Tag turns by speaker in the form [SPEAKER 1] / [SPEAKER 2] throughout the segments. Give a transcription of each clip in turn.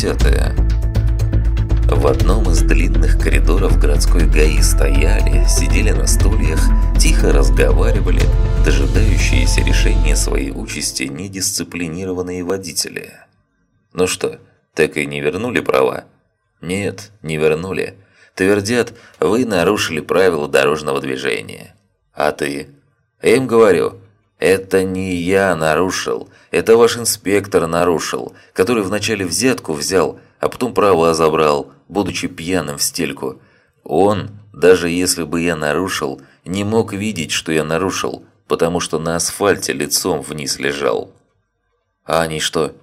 [SPEAKER 1] Десятое. В одном из длинных коридоров городской ГАИ стояли, сидели на стульях, тихо разговаривали, дожидающиеся решения своей участи недисциплинированные водители. «Ну что, так и не вернули права?» «Нет, не вернули. Твердят, вы нарушили правила дорожного движения. А ты?» «Я им говорю, это не я нарушил, это ваш инспектор нарушил, который вначале взятку взял, а потом права забрал, будучи пьяным в стельку. Он, даже если бы я нарушил, не мог видеть, что я нарушил, потому что на асфальте лицом вниз лежал. А они что?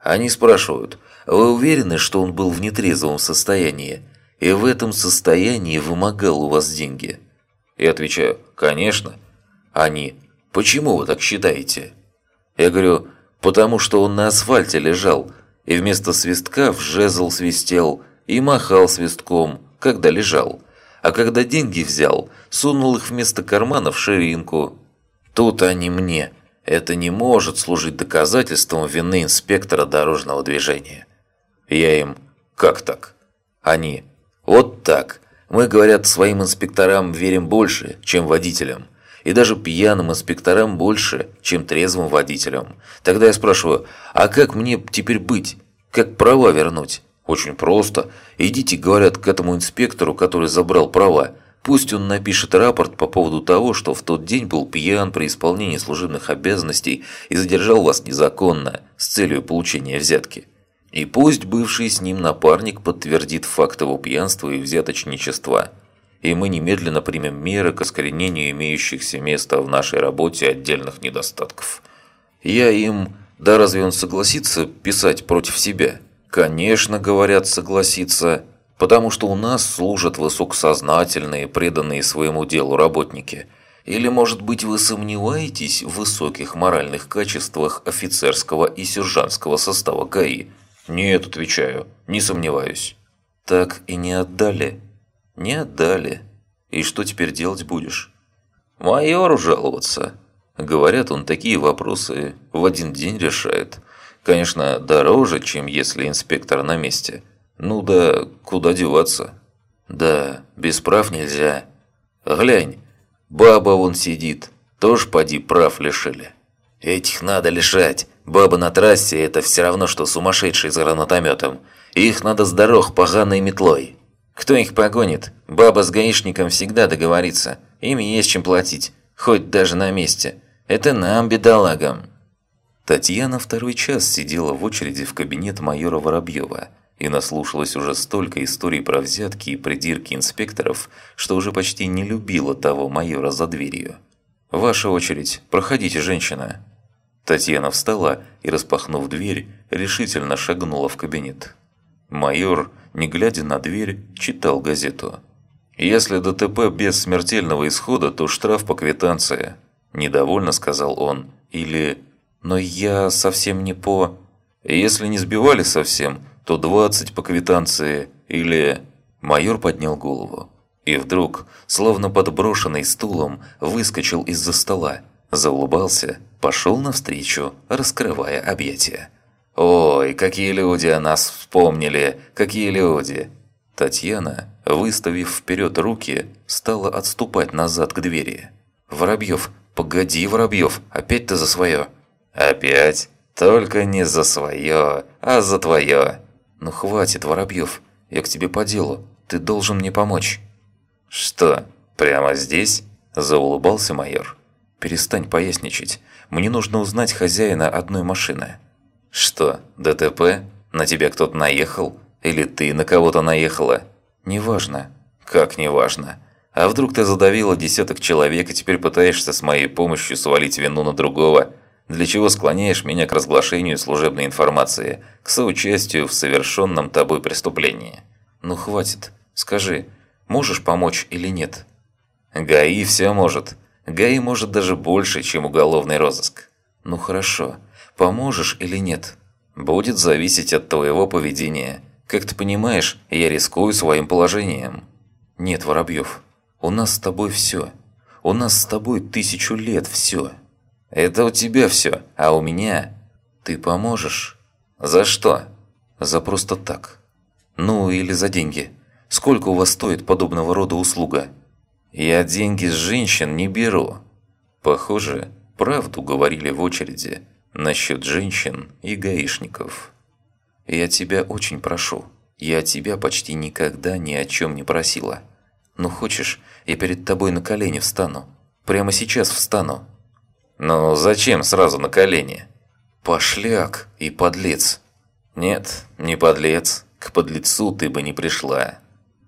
[SPEAKER 1] Они спрашивают, вы уверены, что он был в нетрезвом состоянии? И в этом состоянии вымогал у вас деньги? Я отвечаю, конечно. Они, почему вы так считаете? Я говорю, потому что он на асфальте лежал, и вместо свистка в жезл свистел и махал свистком, когда лежал. А когда деньги взял, сунул их вместо кармана в ширинку. Тут они мне. Это не может служить доказательством вины инспектора дорожного движения. Я им, как так? Они, вот так. Мы, говорят, своим инспекторам верим больше, чем водителям и даже пьяным инспекторам больше, чем трезвым водителям. Тогда я спрашиваю, а как мне теперь быть? Как права вернуть? Очень просто. Идите, говорят, к этому инспектору, который забрал права. Пусть он напишет рапорт по поводу того, что в тот день был пьян при исполнении служебных обязанностей и задержал вас незаконно с целью получения взятки. И пусть бывший с ним напарник подтвердит факт его пьянства и взяточничества – и мы немедленно примем меры к искоренению имеющихся места в нашей работе отдельных недостатков. Я им, да разве он согласится писать против себя? Конечно, говорят, согласится, потому что у нас служат высокосознательные, преданные своему делу работники. Или, может быть, вы сомневаетесь в высоких моральных качествах офицерского и сержантского состава ГАИ? Нет, отвечаю, не сомневаюсь. Так и не отдали. Не отдали. И что теперь делать будешь? Майору жаловаться. Говорят, он такие вопросы в один день решает. Конечно, дороже, чем если инспектор на месте. Ну да, куда деваться? Да, без прав нельзя. Глянь, баба вон сидит. Тоже поди прав лишили. Этих надо лишать. Баба на трассе – это все равно, что сумасшедший за гранатометом. Их надо с дорог поганой метлой. Кто их погонит? Баба с гаишником всегда договорится. Им есть чем платить, хоть даже на месте. Это нам, бедолагам. Татьяна второй час сидела в очереди в кабинет майора Воробьева и наслушалась уже столько историй про взятки и придирки инспекторов, что уже почти не любила того майора за дверью. «Ваша очередь. Проходите, женщина». Татьяна встала и, распахнув дверь, решительно шагнула в кабинет. Майор не глядя на дверь, читал газету. «Если ДТП без смертельного исхода, то штраф по квитанции», – недовольно сказал он. Или «Но я совсем не по...» «Если не сбивали совсем, то 20 по квитанции». Или... Майор поднял голову. И вдруг, словно подброшенный стулом, выскочил из-за стола, заулыбался, пошел навстречу, раскрывая объятия. «Ой, какие люди о нас вспомнили! Какие люди!» Татьяна, выставив вперед руки, стала отступать назад к двери. «Воробьев, погоди, Воробьев, опять ты за свое!» «Опять? Только не за свое, а за твое!» «Ну хватит, Воробьев, я к тебе по делу, ты должен мне помочь!» «Что, прямо здесь?» – заулыбался майор. «Перестань поясничать, мне нужно узнать хозяина одной машины». «Что, ДТП? На тебя кто-то наехал? Или ты на кого-то наехала?» «Неважно». «Как неважно? А вдруг ты задавила десяток человек и теперь пытаешься с моей помощью свалить вину на другого? Для чего склоняешь меня к разглашению служебной информации, к соучастию в совершенном тобой преступлении?» «Ну хватит. Скажи, можешь помочь или нет?» «ГАИ все может. ГАИ может даже больше, чем уголовный розыск». «Ну хорошо. Поможешь или нет? Будет зависеть от твоего поведения. Как ты понимаешь, я рискую своим положением. Нет, Воробьев, у нас с тобой все. У нас с тобой тысячу лет все. Это у тебя все, а у меня... Ты поможешь? За что? За просто так. Ну, или за деньги. Сколько у вас стоит подобного рода услуга? Я деньги с женщин не беру. Похоже, правду говорили в очереди насчет женщин и гаишников. Я тебя очень прошу. Я тебя почти никогда ни о чем не просила. Ну хочешь, я перед тобой на колени встану. Прямо сейчас встану. Ну зачем сразу на колени? Пошляк и подлец. Нет, не подлец. К подлецу ты бы не пришла.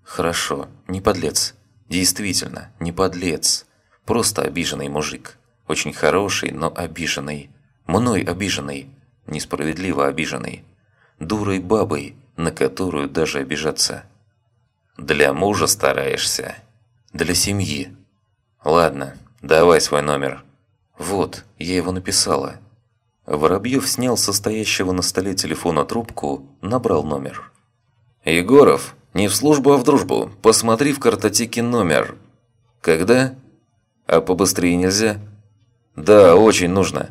[SPEAKER 1] Хорошо, не подлец. Действительно, не подлец. Просто обиженный мужик. Очень хороший, но обиженный. Мной обиженный. Несправедливо обиженный. Дурой бабой, на которую даже обижаться. Для мужа стараешься. Для семьи. Ладно, давай свой номер. Вот, я его написала. Воробьев снял со стоящего на столе телефона трубку, набрал номер. «Егоров, не в службу, а в дружбу. Посмотри в картотеке номер». «Когда?» «А побыстрее нельзя?» «Да, очень нужно».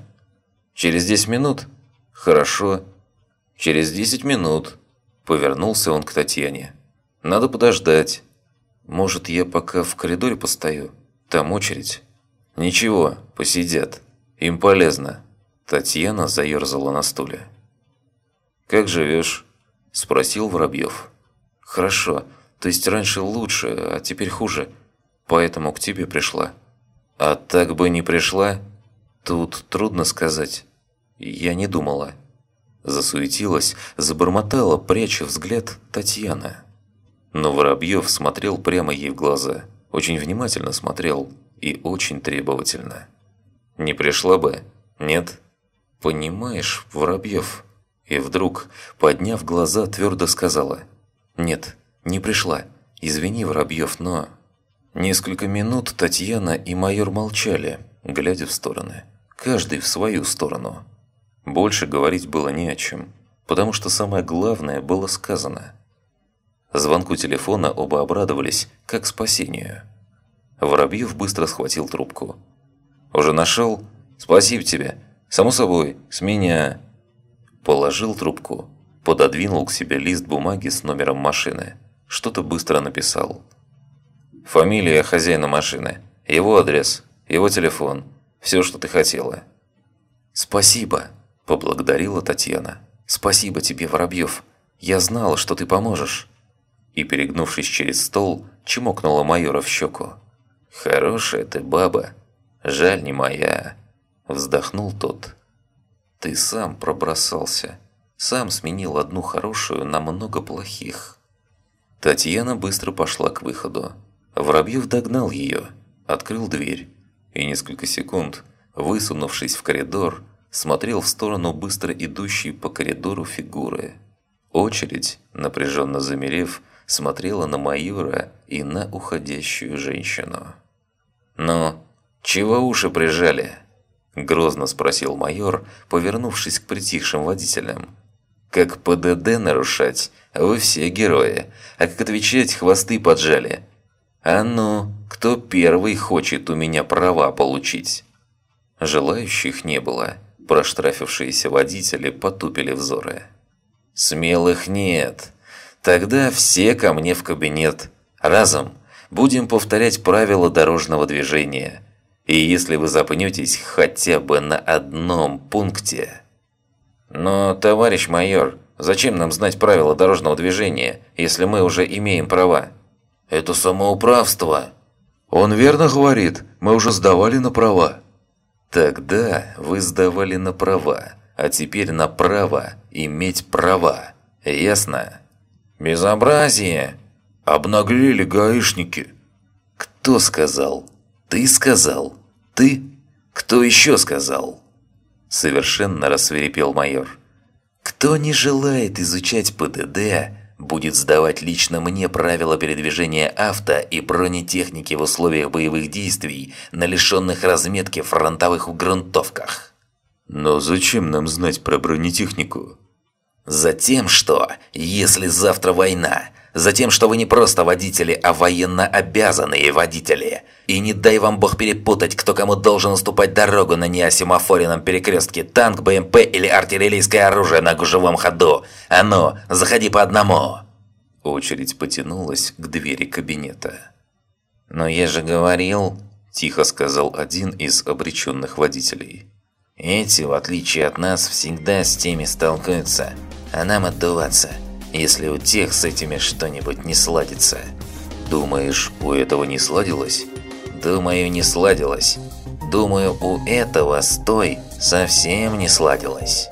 [SPEAKER 1] «Через 10 минут?» «Хорошо». «Через 10 минут». Повернулся он к Татьяне. «Надо подождать. Может, я пока в коридоре постою? Там очередь?» «Ничего, посидят. Им полезно». Татьяна заерзала на стуле. «Как живешь?» – спросил Воробьев. «Хорошо. То есть раньше лучше, а теперь хуже. Поэтому к тебе пришла». «А так бы не пришла?» «Тут трудно сказать. Я не думала». Засуетилась, забормотала, пряча взгляд Татьяна. Но Воробьев смотрел прямо ей в глаза. Очень внимательно смотрел и очень требовательно. «Не пришла бы? Нет?» «Понимаешь, Воробьев?» И вдруг, подняв глаза, твердо сказала «Нет, не пришла. Извини, Воробьев, но...» Несколько минут Татьяна и майор молчали, глядя в стороны. Каждый в свою сторону. Больше говорить было не о чем, потому что самое главное было сказано. Звонку телефона оба обрадовались, как спасению. Воробьев быстро схватил трубку. «Уже нашел? Спасибо тебе. Само собой, с меня...» Положил трубку, пододвинул к себе лист бумаги с номером машины. Что-то быстро написал. «Фамилия хозяина машины, его адрес, его телефон, все, что ты хотела». «Спасибо», – поблагодарила Татьяна. «Спасибо тебе, Воробьев. Я знала, что ты поможешь». И, перегнувшись через стол, чмокнула майора в щеку. «Хорошая ты баба. Жаль, не моя». Вздохнул тот. Ты сам пробросался. Сам сменил одну хорошую на много плохих. Татьяна быстро пошла к выходу. Воробьев догнал ее, открыл дверь и несколько секунд, высунувшись в коридор, смотрел в сторону быстро идущей по коридору фигуры. Очередь, напряженно замерев, смотрела на майора и на уходящую женщину. «Ну, чего уши прижали?» Грозно спросил майор, повернувшись к притихшим водителям. «Как ПДД нарушать? Вы все герои. А как отвечать, хвосты поджали. А ну, кто первый хочет у меня права получить?» Желающих не было. Проштрафившиеся водители потупили взоры. «Смелых нет. Тогда все ко мне в кабинет. Разом. Будем повторять правила дорожного движения». И если вы запнетесь хотя бы на одном пункте... Но, товарищ майор, зачем нам знать правила дорожного движения, если мы уже имеем права? Это самоуправство. Он верно говорит, мы уже сдавали на права. Тогда вы сдавали на права, а теперь на право иметь права. Ясно? Безобразие! Обнаглели гаишники. Кто сказал? Ты сказал? Ты? Кто еще сказал?» Совершенно рассверепел майор. «Кто не желает изучать ПДД, будет сдавать лично мне правила передвижения авто и бронетехники в условиях боевых действий на лишенных разметки фронтовых грунтовках». «Но зачем нам знать про бронетехнику?» Затем что, если завтра война? Затем, что вы не просто водители, а военно обязанные водители. И не дай вам бог перепутать, кто кому должен уступать дорогу на неосимофоренном перекрестке, танк, БМП или артиллерийское оружие на гужевом ходу. А ну, заходи по одному!» Очередь потянулась к двери кабинета. «Но я же говорил...» – тихо сказал один из обреченных водителей. «Эти, в отличие от нас, всегда с теми столкнутся, а нам отдуваться, если у тех с этими что-нибудь не сладится». «Думаешь, у этого не сладилось?» «Думаю, не сладилось. Думаю, у этого с той совсем не сладилось».